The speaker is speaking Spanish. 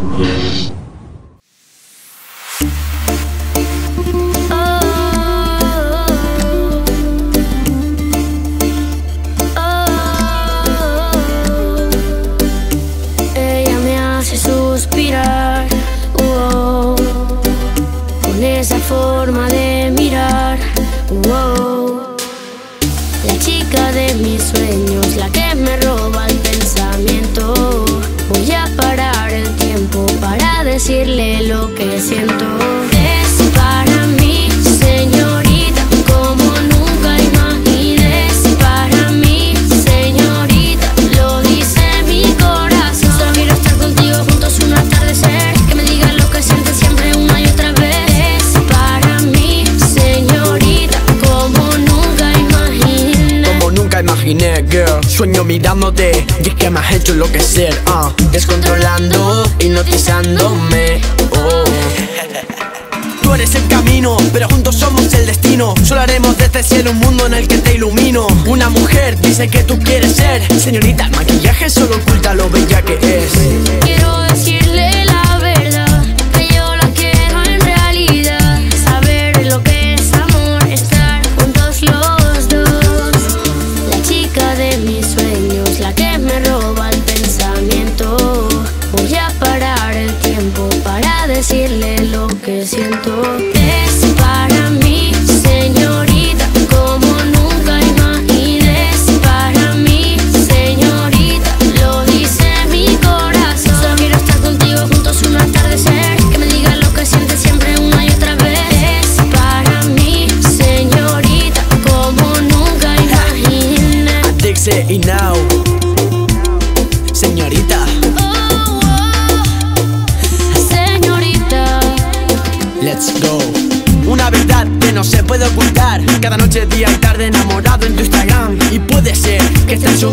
Oh, oh, oh, oh ella me hace suspirar. Oh con esa forma de mirar. Wow. La chica de mis sueños la que me decirle lo que siento. Sueño mirándote y que me has hecho enloquecer uh. Ah. Descontrolando, hipnotizándome oh. Tú eres el camino, pero juntos somos el destino Solo haremos de este cielo un mundo en el que te ilumino Una mujer dice que tú quieres ser Señorita, el maquillaje solo oculta lo bella que es Y now, señorita. Oh, oh, señorita. Let's go. Una verdad que no se puede ocultar. Cada noche, día y tarde enamorado en tu Instagram. Y puede ser que estés en su